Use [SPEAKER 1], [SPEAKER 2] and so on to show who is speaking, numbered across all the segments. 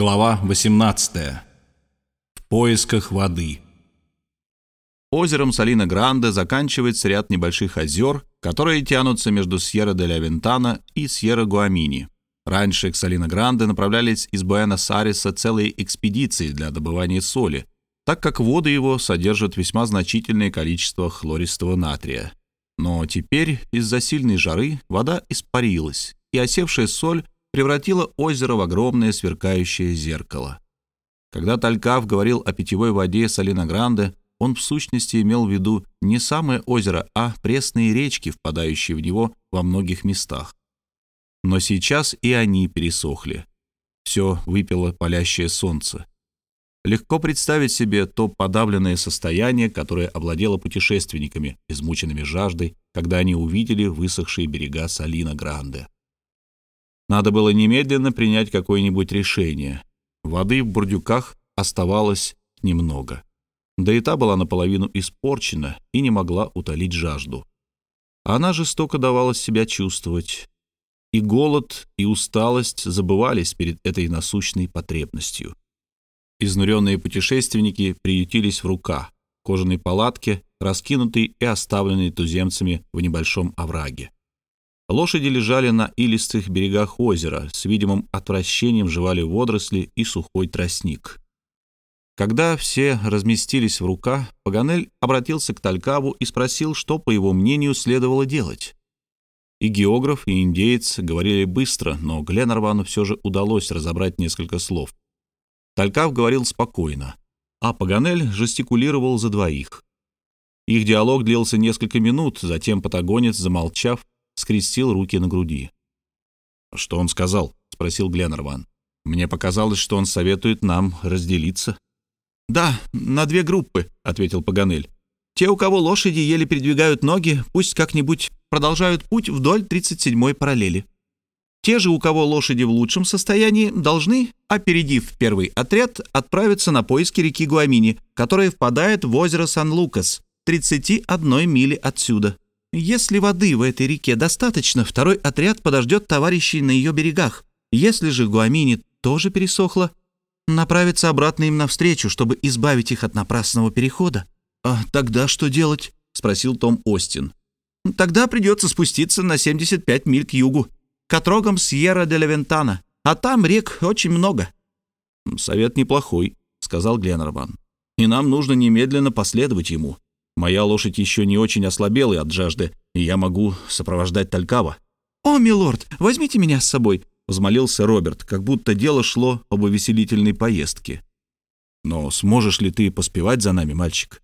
[SPEAKER 1] Глава 18. В поисках воды.
[SPEAKER 2] Озером Салина-Гранде заканчивается ряд небольших озер, которые тянутся между Сьерра-де-ля-Вентана и Сьерра-Гуамини. Раньше к Салина-Гранде направлялись из Буэнос-Айреса целые экспедиции для добывания соли, так как воды его содержат весьма значительное количество хлористого натрия. Но теперь из-за сильной жары вода испарилась, и осевшая соль превратила озеро в огромное сверкающее зеркало. Когда Талькав говорил о питьевой воде Салина-Гранде, он в сущности имел в виду не самое озеро, а пресные речки, впадающие в него во многих местах. Но сейчас и они пересохли. Все выпило палящее солнце. Легко представить себе то подавленное состояние, которое овладело путешественниками, измученными жаждой, когда они увидели высохшие берега Салина-Гранде. Надо было немедленно принять какое-нибудь решение. Воды в бурдюках оставалось немного. Да и та была наполовину испорчена и не могла утолить жажду. Она жестоко давала себя чувствовать. И голод, и усталость забывались перед этой насущной потребностью. Изнуренные путешественники приютились в рука, кожаной палатке, раскинутой и оставленной туземцами в небольшом овраге. Лошади лежали на илистых берегах озера, с видимым отвращением жевали водоросли и сухой тростник. Когда все разместились в руках, Паганель обратился к Талькаву и спросил, что, по его мнению, следовало делать. И географ, и индеец говорили быстро, но Гленнервану все же удалось разобрать несколько слов. Талькав говорил спокойно, а Паганель жестикулировал за двоих. Их диалог длился несколько минут, затем патагонец, замолчав, скрестил руки на груди. «Что он сказал?» — спросил Гленнерван. «Мне показалось, что он советует нам разделиться».
[SPEAKER 3] «Да, на две группы», — ответил Паганель. «Те, у кого лошади еле передвигают ноги, пусть как-нибудь продолжают путь вдоль 37-й параллели. Те же, у кого лошади в лучшем состоянии, должны, опередив первый отряд, отправиться на поиски реки Гуамини, которая впадает в озеро Сан-Лукас, 31 мили отсюда. Если воды в этой реке достаточно, второй отряд подождет товарищей на ее берегах. Если же Гуамини тоже пересохло, направится обратно им навстречу, чтобы избавить их от напрасного перехода. «А тогда что делать?» — спросил Том Остин. «Тогда придется спуститься на 75 миль к югу, к отрогам Сьерра-де-Левентана, а там рек очень много».
[SPEAKER 2] «Совет неплохой», — сказал Гленнерван. «И нам нужно немедленно последовать ему. Моя лошадь еще не очень ослабела от жажды, и я могу сопровождать Талькава».
[SPEAKER 3] «О, милорд, возьмите меня с собой», —
[SPEAKER 2] взмолился Роберт, как будто дело шло об увеселительной поездке. «Но сможешь ли ты поспевать за нами, мальчик?»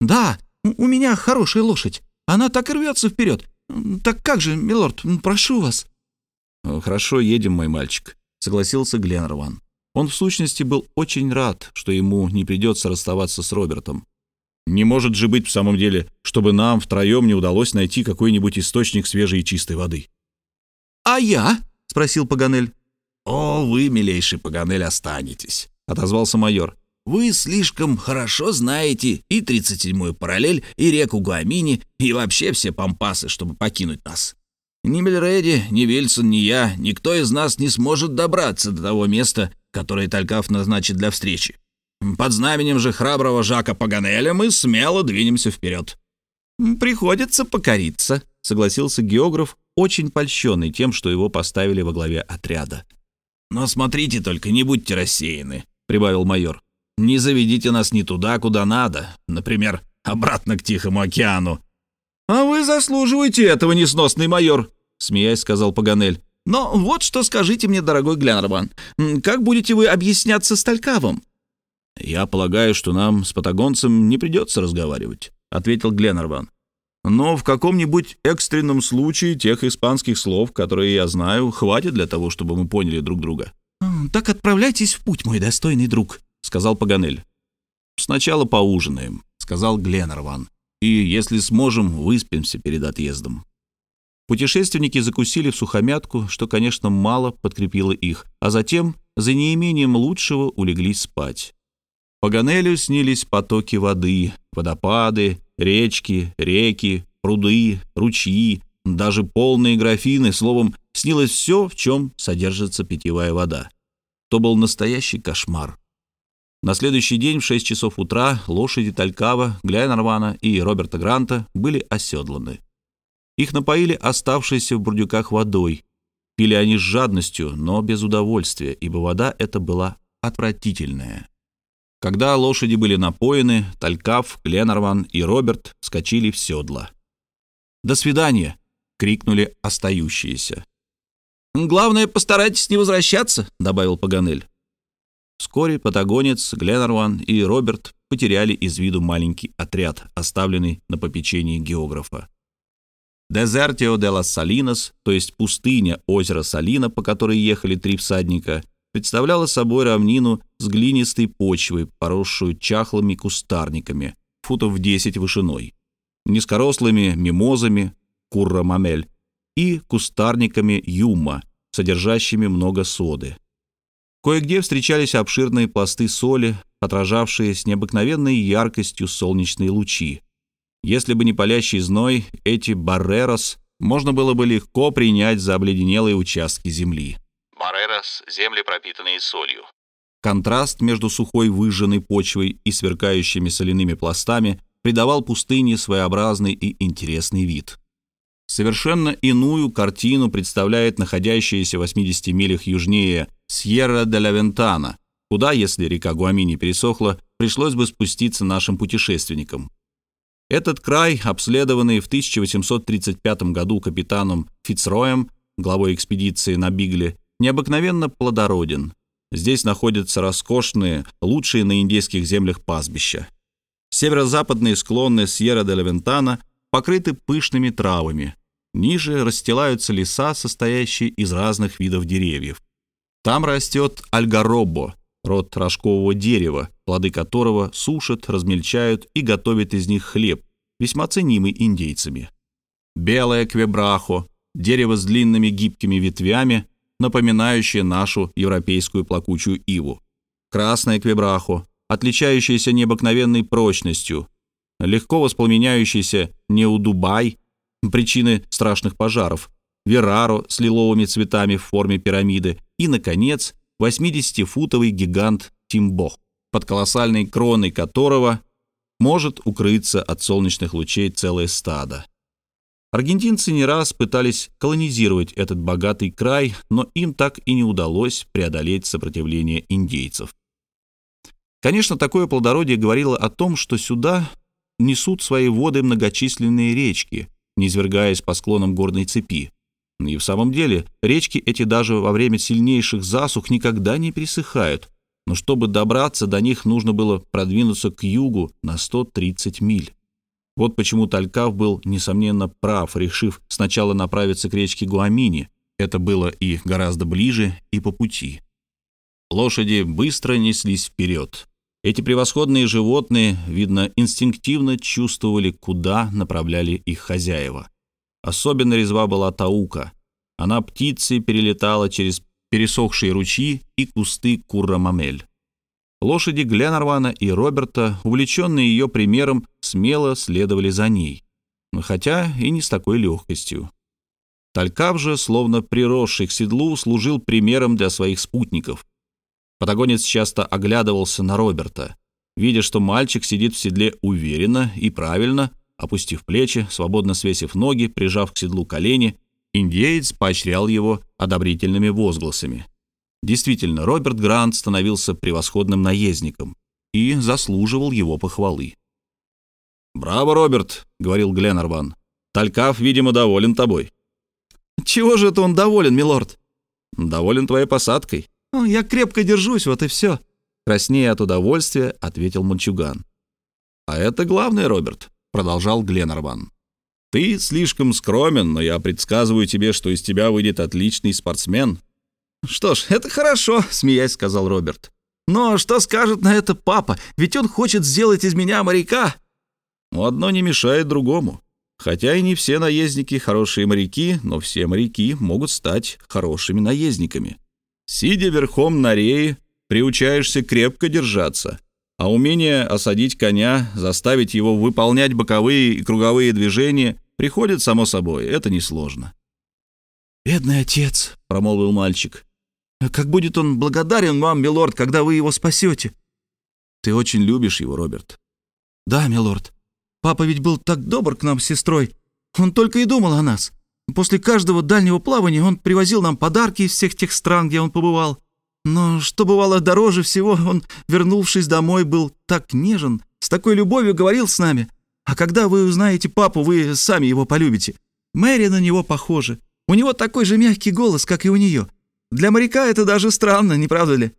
[SPEAKER 3] «Да, у меня хорошая лошадь. Она так и рвется вперед. Так как же, милорд, прошу вас».
[SPEAKER 2] «Хорошо, едем, мой мальчик», — согласился Гленнерван. Он в сущности был очень рад, что ему не придется расставаться с Робертом. Не может же быть в самом деле, чтобы нам втроем не удалось найти какой-нибудь источник свежей и чистой воды.
[SPEAKER 3] «А я?» — спросил Паганель.
[SPEAKER 4] «О, вы, милейший Паганель, останетесь», —
[SPEAKER 2] отозвался майор.
[SPEAKER 4] «Вы слишком хорошо знаете и 37-ю параллель, и реку Гуамини, и вообще все пампасы, чтобы покинуть нас. Ни Мельреди, ни Вильсон, ни я, никто из нас не сможет добраться до того места, которое Талькав назначит для встречи. Под знаменем же храброго Жака Паганеля мы смело двинемся вперед.
[SPEAKER 3] «Приходится покориться», — согласился географ, очень польщенный тем, что его поставили во главе отряда.
[SPEAKER 4] «Но смотрите только, не будьте рассеяны», — прибавил майор. «Не заведите нас не туда, куда надо, например, обратно к Тихому океану».
[SPEAKER 3] «А вы заслуживаете этого, несносный майор», — смеясь сказал Паганель. «Но вот что скажите мне, дорогой Глянерман, как будете вы объясняться с Талькавом?
[SPEAKER 2] «Я полагаю, что нам с патагонцем не придется разговаривать», — ответил Гленнерван. «Но в каком-нибудь экстренном случае тех испанских слов, которые я знаю, хватит для того, чтобы мы поняли друг друга».
[SPEAKER 3] «Так отправляйтесь в путь, мой достойный друг», — сказал Паганель.
[SPEAKER 2] «Сначала поужинаем», — сказал Гленнерван. «И, если сможем, выспимся перед отъездом». Путешественники закусили в сухомятку, что, конечно, мало подкрепило их, а затем, за неимением лучшего, улеглись спать. Паганелю снились потоки воды, водопады, речки, реки, пруды, ручьи, даже полные графины, словом, снилось все, в чем содержится питьевая вода. то был настоящий кошмар. На следующий день в 6 часов утра лошади Талькава, Гленнервана и Роберта Гранта были оседланы. Их напоили оставшейся в бурдюках водой. Пили они с жадностью, но без удовольствия, ибо вода эта была отвратительная. Когда лошади были напоены, Талькав, Гленнерван и Роберт скочили в седла. «До свидания!» — крикнули остающиеся.
[SPEAKER 4] «Главное, постарайтесь не возвращаться», — добавил Паганель.
[SPEAKER 2] Вскоре патагонец, Гленнерван и Роберт потеряли из виду маленький отряд, оставленный на попечении географа. Дезертио де лас Салинос, то есть пустыня озера Салина, по которой ехали три всадника, представляла собой равнину с глинистой почвой, поросшую чахлыми кустарниками, футов 10 вышиной, низкорослыми мимозами, курра-мамель, и кустарниками юма, содержащими много соды. Кое-где встречались обширные пласты соли, отражавшие с необыкновенной яркостью солнечные лучи. Если бы не палящий зной, эти баррерос можно было бы легко принять за обледенелые участки земли.
[SPEAKER 5] Баррерос — земли, пропитанные солью.
[SPEAKER 2] Контраст между сухой выжженной почвой и сверкающими соляными пластами придавал пустыне своеобразный и интересный вид. Совершенно иную картину представляет находящаяся в 80 милях южнее Сьерра де ла Вентана, куда, если река Гуамини пересохла, пришлось бы спуститься нашим путешественникам. Этот край, обследованный в 1835 году капитаном Фицроем, главой экспедиции на Бигле, необыкновенно плодороден. Здесь находятся роскошные, лучшие на индейских землях пастбища. Северо-западные склоны Сьерра де ла Вентана покрыты пышными травами. Ниже расстилаются леса, состоящие из разных видов деревьев. Там растет альгаробо, род рожкового дерева, плоды которого сушат, размельчают и готовят из них хлеб, весьма ценимый индейцами. Белое квебрахо, дерево с длинными гибкими ветвями, напоминающее нашу европейскую плакучую иву. Красное квебрахо, отличающееся необыкновенной прочностью, легко воспламеняющийся неудубай, причины страшных пожаров, вераро с лиловыми цветами в форме пирамиды и, наконец, 80-футовый гигант Тимбох, под колоссальной кроной которого может укрыться от солнечных лучей целое стадо. Аргентинцы не раз пытались колонизировать этот богатый край, но им так и не удалось преодолеть сопротивление индейцев. Конечно, такое плодородие говорило о том, что сюда несут свои воды многочисленные речки, низвергаясь по склонам горной цепи. И в самом деле, речки эти даже во время сильнейших засух никогда не пересыхают, но чтобы добраться до них, нужно было продвинуться к югу на 130 миль. Вот почему Талькав был, несомненно, прав, решив сначала направиться к речке Гуамини. Это было и гораздо ближе, и по пути. Лошади быстро неслись вперед. Эти превосходные животные, видно, инстинктивно чувствовали, куда направляли их хозяева. Особенно резва была Таука. Она птицей перелетала через пересохшие ручьи и кусты Курра-Мамель. Лошади Гленарвана и Роберта, увлеченные ее примером, смело следовали за ней, хотя и не с такой легкостью. Талькав же, словно приросший к седлу, служил примером для своих спутников. Патагонец часто оглядывался на Роберта. Видя, что мальчик сидит в седле уверенно и правильно, опустив плечи, свободно свесив ноги, прижав к седлу колени, индеец поощрял его одобрительными возгласами. Действительно, Роберт Грант становился превосходным наездником и заслуживал его похвалы. «Браво, Роберт!» — говорил Гленнерван. «Талькав, видимо, доволен тобой».
[SPEAKER 3] «Чего же это он доволен, милорд?»
[SPEAKER 2] «Доволен твоей посадкой.
[SPEAKER 3] «Я крепко держусь, вот и все», —
[SPEAKER 2] краснея от удовольствия, ответил мальчуган. «А это главное, Роберт», — продолжал Гленнерван. «Ты слишком скромен, но я предсказываю тебе, что из тебя выйдет отличный спортсмен».
[SPEAKER 3] «Что ж, это хорошо», — смеясь сказал Роберт. «Но что скажет на это папа? Ведь он хочет сделать из меня моряка».
[SPEAKER 2] «Одно не мешает другому. Хотя и не все наездники хорошие моряки, но все моряки могут стать хорошими наездниками. Сидя верхом на рее, приучаешься крепко держаться, а умение осадить коня, заставить его выполнять боковые и круговые движения приходит само собой, это несложно.
[SPEAKER 3] «Бедный отец», — промолвил мальчик. Как будет он благодарен вам, милорд, когда вы его спасете!»
[SPEAKER 2] «Ты очень любишь его, Роберт».
[SPEAKER 3] «Да, милорд. Папа ведь был так добр к нам с сестрой. Он только и думал о нас. После каждого дальнего плавания он привозил нам подарки из всех тех стран, где он побывал. Но что бывало дороже всего, он, вернувшись домой, был так нежен, с такой любовью говорил с нами. А когда вы узнаете папу, вы сами его полюбите. Мэри на него похожа. У него такой же мягкий голос, как и у нее. Для моряка это даже странно, не правда ли?»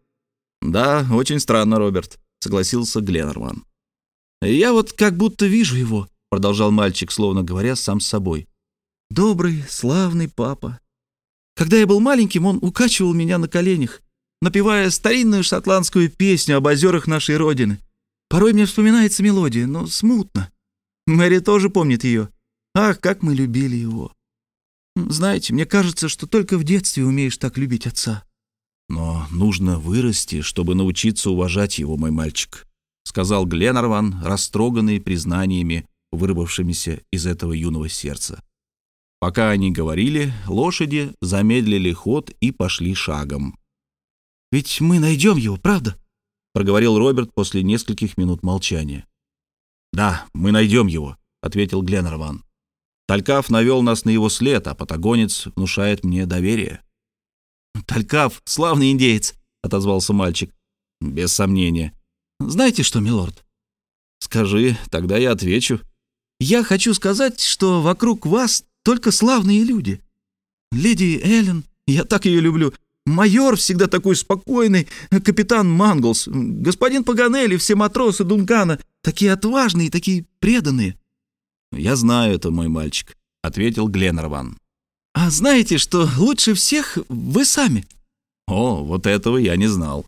[SPEAKER 2] «Да, очень странно, Роберт», — согласился Гленнерман.
[SPEAKER 3] «Я вот как будто вижу его», — продолжал мальчик, словно говоря сам с собой. «Добрый, славный папа. Когда я был маленьким, он укачивал меня на коленях, напевая старинную шотландскую песню об озерах нашей родины. Порой мне вспоминается мелодия, но смутно. Мэри тоже помнит ее. Ах, как мы любили его. Знаете, мне кажется, что только в детстве умеешь так любить отца.
[SPEAKER 2] Но нужно вырасти, чтобы научиться уважать его, мой мальчик, сказал Гленарван, растроганный признаниями, вырвавшимися из этого юного сердца. Пока они говорили, лошади замедлили ход и пошли шагом.
[SPEAKER 3] «Ведь мы найдем его, правда?»
[SPEAKER 2] — проговорил Роберт после нескольких минут молчания. «Да, мы найдем его», — ответил Гленнерван. Талькав навел нас на его след, а патагонец внушает мне доверие».
[SPEAKER 3] «Талькав — славный индеец», — отозвался мальчик.
[SPEAKER 2] «Без сомнения».
[SPEAKER 3] «Знаете что, милорд?»
[SPEAKER 2] «Скажи, тогда я отвечу».
[SPEAKER 3] «Я хочу сказать, что вокруг вас только славные люди. Леди Эллен, я так ее люблю. Майор всегда такой спокойный, капитан Манглс, господин Паганелли, все матросы Дункана, такие отважные, такие преданные.
[SPEAKER 2] «Я знаю это, мой мальчик», — ответил Гленнерван.
[SPEAKER 3] «А знаете, что лучше всех вы сами?»
[SPEAKER 2] «О, вот этого я не знал».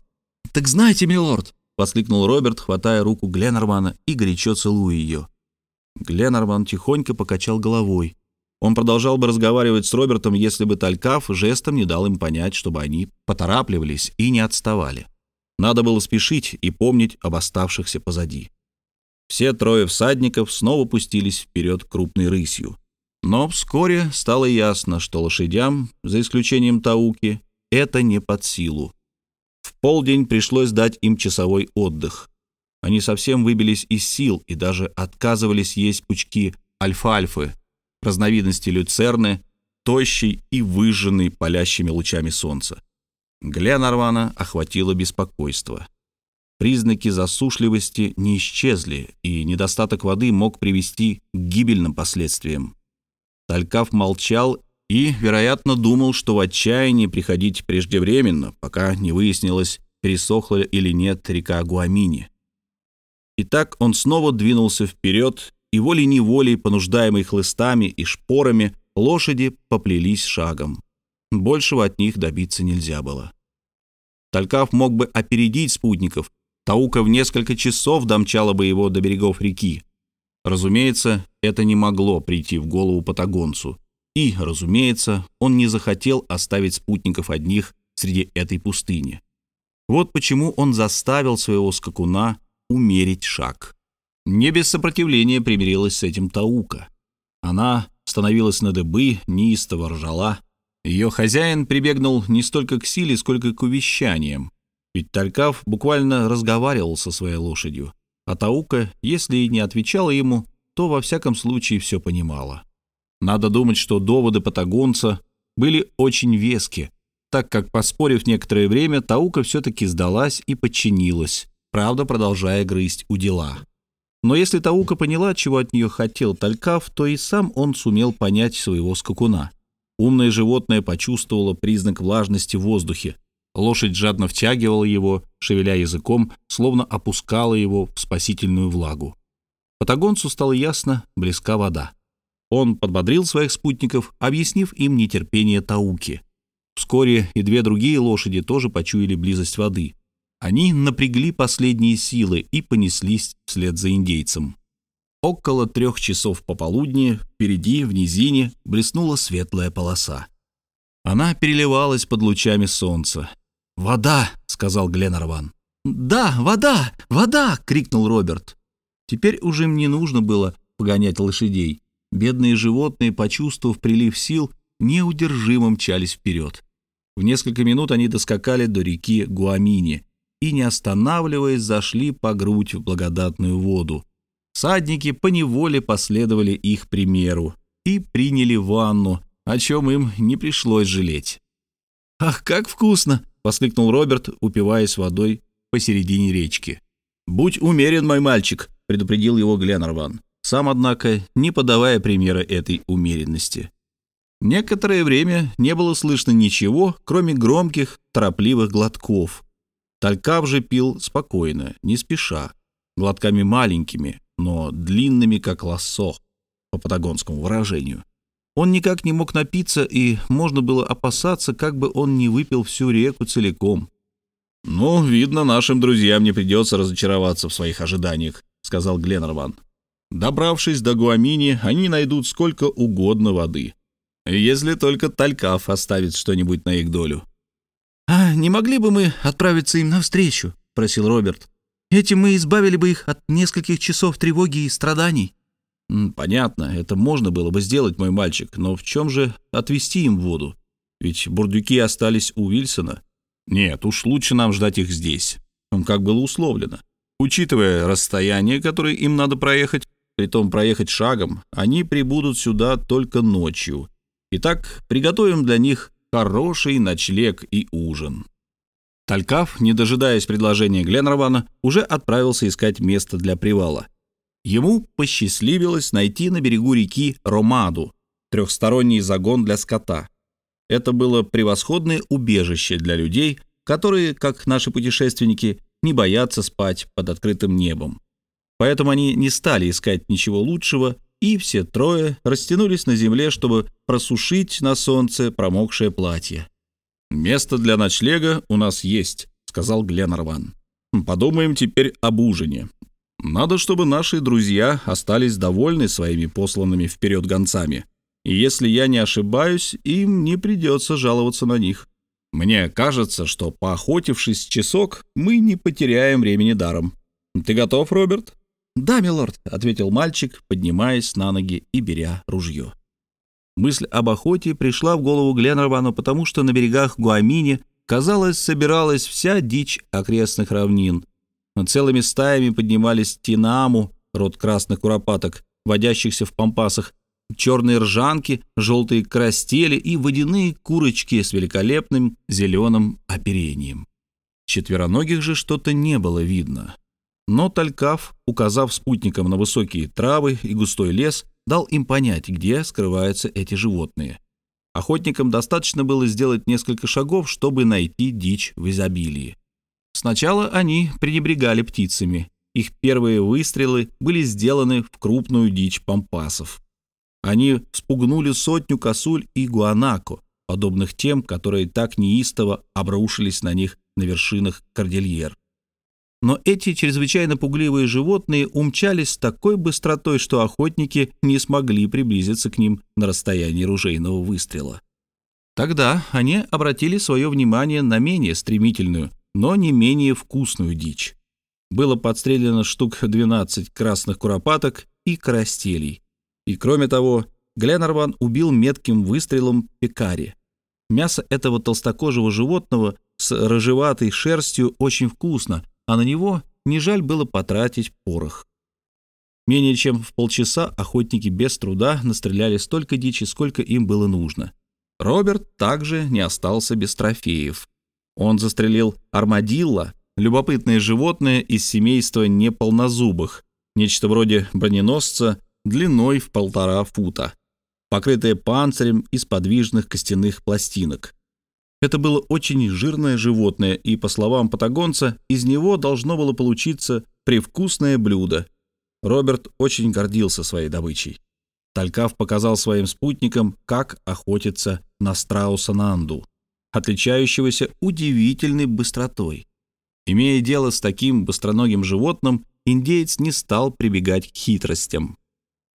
[SPEAKER 3] «Так знаете, милорд», —
[SPEAKER 2] воскликнул Роберт, хватая руку Гленнервана и горячо целуя ее. Гленнерван тихонько покачал головой. Он продолжал бы разговаривать с Робертом, если бы Талькав жестом не дал им понять, чтобы они поторапливались и не отставали. Надо было спешить и помнить об оставшихся позади. Все трое всадников снова пустились вперед крупной рысью. Но вскоре стало ясно, что лошадям, за исключением Тауки, это не под силу. В полдень пришлось дать им часовой отдых. Они совсем выбились из сил и даже отказывались есть пучки альфа-альфы, разновидности люцерны, тощей и выжженной палящими лучами солнца. Гленарвана охватило беспокойство. Признаки засушливости не исчезли, и недостаток воды мог привести к гибельным последствиям. Талькав молчал и, вероятно, думал, что в отчаянии приходить преждевременно, пока не выяснилось, пересохла или нет река Гуамини. Итак, он снова двинулся вперед, и волей-неволей, понуждаемый хлыстами и шпорами, лошади поплелись шагом. Большего от них добиться нельзя было. Талькав мог бы опередить спутников, Таука в несколько часов домчала бы его до берегов реки. Разумеется, это не могло прийти в голову патагонцу. И, разумеется, он не захотел оставить спутников одних среди этой пустыни. Вот почему он заставил своего скакуна умерить шаг. Не без сопротивления примирилась с этим Таука. Она становилась на дыбы, неистово ржала. Ее хозяин прибегнул не столько к силе, сколько к увещаниям. Ведь Талькав буквально разговаривал со своей лошадью, а Таука, если и не отвечала ему, то во всяком случае все понимала. Надо думать, что доводы патагонца были очень вески, так как, поспорив некоторое время, Таука все-таки сдалась и подчинилась, правда, продолжая грызть у дела. Но если Таука поняла, чего от нее хотел Талькав, то и сам он сумел понять своего скакуна. Умное животное почувствовало признак влажности в воздухе, Лошадь жадно втягивала его, шевеля языком, словно опускала его в спасительную влагу. Патагонцу стало ясно, близка вода. Он подбодрил своих спутников, объяснив им нетерпение Тауки. Вскоре и две другие лошади тоже почуяли близость воды. Они напрягли последние силы и понеслись вслед за индейцем. Около трех часов пополудни впереди, в низине, блеснула светлая полоса. Она переливалась под лучами солнца. «Вода!» — сказал Гленарван.
[SPEAKER 3] «Да, вода! Вода!» — крикнул Роберт. Теперь уже им не нужно было погонять лошадей. Бедные животные, почувствовав прилив сил, неудержимо мчались вперед.
[SPEAKER 2] В несколько минут они доскакали до реки Гуамини и, не останавливаясь, зашли по грудь в благодатную воду. Садники поневоле последовали их примеру и приняли ванну, о чем им не пришлось жалеть. «Ах, как вкусно!» — воскликнул Роберт, упиваясь водой посередине речки. «Будь умерен, мой мальчик», — предупредил его Гленнерван, сам, однако, не подавая примера этой умеренности. Некоторое время не было слышно ничего, кроме громких, торопливых глотков. Талькав же пил спокойно, не спеша, глотками маленькими, но длинными, как лассо, по патагонскому выражению. Он никак не мог напиться, и можно было опасаться, как бы он не выпил всю реку целиком. «Ну, видно, нашим друзьям не придется разочароваться в своих ожиданиях», — сказал Гленнерван. «Добравшись до Гуамини, они найдут сколько угодно воды, если только Талькав оставит что-нибудь на их долю».
[SPEAKER 3] «А не могли бы мы отправиться им навстречу?» — просил Роберт. «Этим мы избавили бы их от нескольких часов тревоги и страданий».
[SPEAKER 2] «Понятно, это можно было бы сделать, мой мальчик, но в чем же отвезти им воду? Ведь бурдюки остались у Вильсона. Нет, уж лучше нам ждать их здесь, как было условлено. Учитывая расстояние, которое им надо проехать, притом проехать шагом, они прибудут сюда только ночью. Итак, приготовим для них хороший ночлег и ужин». Талькав, не дожидаясь предложения Гленнервана, уже отправился искать место для привала. Ему посчастливилось найти на берегу реки Ромаду трехсторонний загон для скота. Это было превосходное убежище для людей, которые, как наши путешественники, не боятся спать под открытым небом. Поэтому они не стали искать ничего лучшего, и все трое растянулись на земле, чтобы просушить на солнце промокшее платье. «Место для ночлега у нас есть», — сказал Гленнерван. «Подумаем теперь об ужине. Надо, чтобы наши друзья остались довольны своими посланными вперед гонцами. И если я не ошибаюсь, им не придется жаловаться на них. Мне кажется, что, поохотившись часок, мы не потеряем времени даром. Ты готов, Роберт?»
[SPEAKER 3] «Да, милорд», —
[SPEAKER 2] ответил мальчик, поднимаясь на ноги и беря ружье. Мысль об охоте пришла в голову Гленнервану, потому что на берегах Гуамини, казалось, собиралась вся дичь окрестных равнин. Целыми стаями поднимались тинаму, род красных куропаток, водящихся в пампасах, черные ржанки, желтые крастели и водяные курочки с великолепным зеленым оперением. Четвероногих же что-то не было видно. Но Талькав, указав спутникам на высокие травы и густой лес, дал им понять, где скрываются эти животные. Охотникам достаточно было сделать несколько шагов, чтобы найти дичь в изобилии. Сначала они пренебрегали птицами. Их первые выстрелы были сделаны в крупную дичь пампасов. Они спугнули сотню косуль и гуанако, подобных тем, которые так неистово обрушились на них на вершинах кордильер. Но эти чрезвычайно пугливые животные умчались с такой быстротой, что охотники не смогли приблизиться к ним на расстоянии ружейного выстрела. Тогда они обратили свое внимание на менее стремительную, но не менее вкусную дичь. Было подстрелено штук 12 красных куропаток и карастелей. И кроме того, Гленнерван убил метким выстрелом пекари. Мясо этого толстокожего животного с рыжеватой шерстью очень вкусно, а на него не жаль было потратить порох. Менее чем в полчаса охотники без труда настреляли столько дичи, сколько им было нужно. Роберт также не остался без трофеев. Он застрелил армадилла, любопытное животное из семейства неполнозубых, нечто вроде броненосца длиной в полтора фута, покрытое панцирем из подвижных костяных пластинок. Это было очень жирное животное, и, по словам патагонца, из него должно было получиться привкусное блюдо. Роберт очень гордился своей добычей. Талькав показал своим спутникам, как охотиться на страуса Нанду, отличающегося удивительной быстротой. Имея дело с таким быстроногим животным, индеец не стал прибегать к хитростям.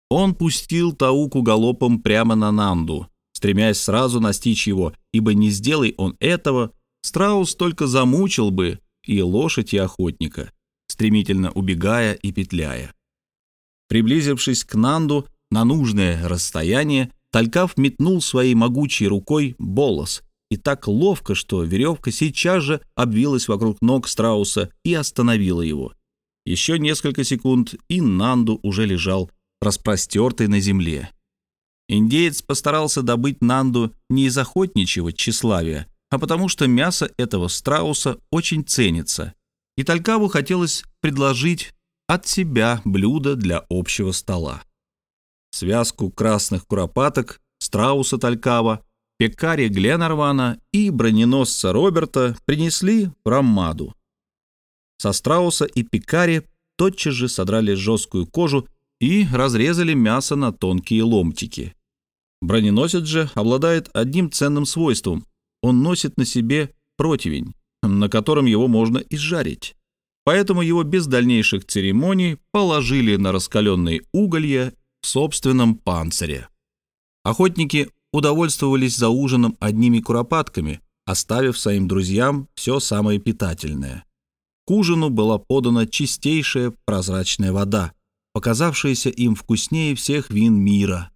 [SPEAKER 2] Он пустил Тауку галопом прямо на Нанду, стремясь сразу настичь его, ибо не сделай он этого, страус только замучил бы и лошадь, и охотника, стремительно убегая и петляя. Приблизившись к Нанду на нужное расстояние, Талькав метнул своей могучей рукой болос,
[SPEAKER 3] и так ловко, что веревка сейчас же обвилась вокруг ног страуса и остановила его. Еще несколько секунд, и Нанду уже лежал распростертый на земле. Индеец постарался добыть Нанду не из охотничьего тщеславия, а потому что мясо этого страуса очень ценится, и Талькаву хотелось предложить от себя блюдо для общего стола. Связку красных куропаток, страуса Талькава, пекаря Гленарвана и броненосца Роберта принесли в Рамаду. Со страуса и пекари тотчас же содрали жесткую кожу и разрезали мясо на тонкие ломтики. Броненосец же обладает одним ценным свойством. Он носит на себе противень, на котором его можно изжарить. Поэтому его без дальнейших церемоний положили на раскаленные уголья в собственном панцире. Охотники удовольствовались за ужином одними куропатками, оставив своим друзьям все самое питательное. К ужину была подана чистейшая прозрачная вода, показавшаяся им вкуснее всех вин мира.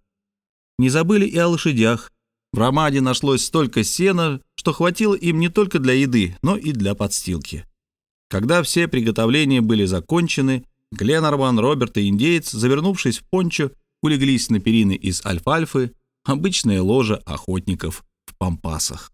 [SPEAKER 3] Не забыли и о лошадях. В Ромаде нашлось столько сена, что хватило им не только для еды, но и для подстилки. Когда все приготовления были закончены, Гленарван, Роберт и индеец, завернувшись в пончо, улеглись на перины из альфальфы, обычное ложе охотников в пампасах.